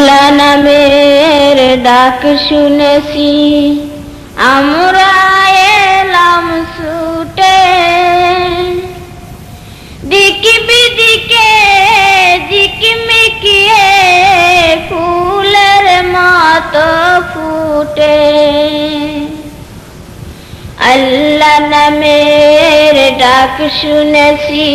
আল্লাহ নামের ডাক শুনেছি, আমরা এলাম ছুটে। দিক বিদিকে জিকমিকিয়ে ফুলের মতো ফুটে। আল্লাহ নামের ডাক শুনেছি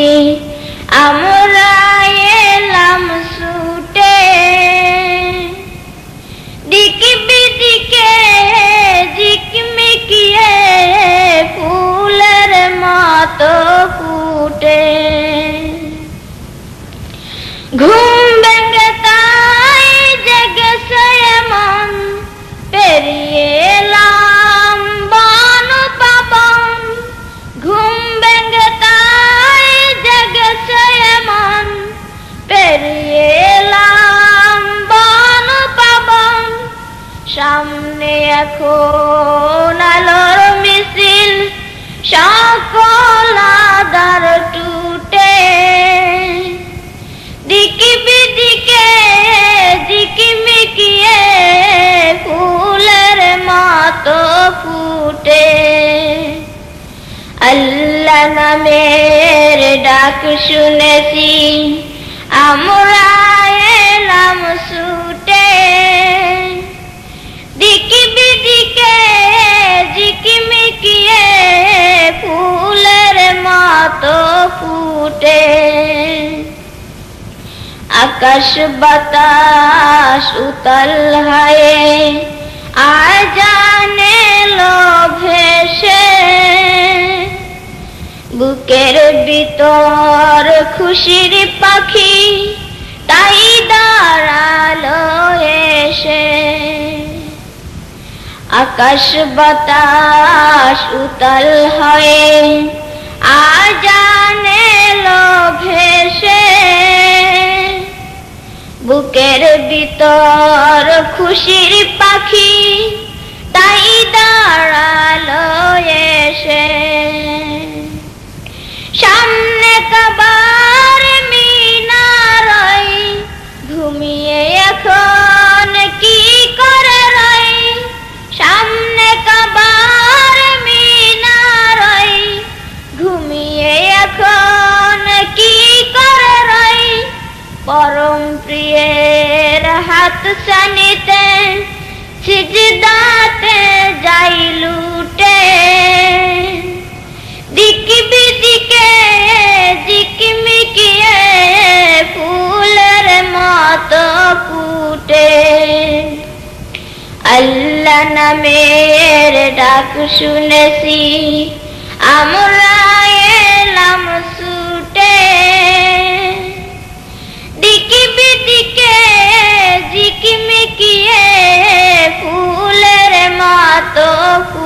ফুটে। ঘুম ভেঙে তাই ঘুম তাই জেগেছে মন পেরিয়ে বন পাবন। সামনে এখন আলোর দিকি বিদিকে, দিকি ফুলের মতো ফুটে। আল্লাহ নামের ডাক শুনেছি, আমরা এলাম ছুটে। দিকি বিদিকে জিকিমিকিয়ে ফুলের মতো ফুটে। আকাশ বাতাস উতল হায়ে আর জানে ভেসে বুকের ভিতর খুশির পাখি, তাই দাঁড়াল এসে। আকাশ বাতাস উতল হয়ে বুকের ভিতর খুশির পাখি তাই দাঁড়াল পরম প্রিয়ের হাত সানিতে সিজদাতে যাই লুটে। দিক বিদিকে জিকমিকিয়ে ফুলের মতো ফুটে। আল্লাহ নামের ডাক শুনেছি मिकी फूल रमा तो फूल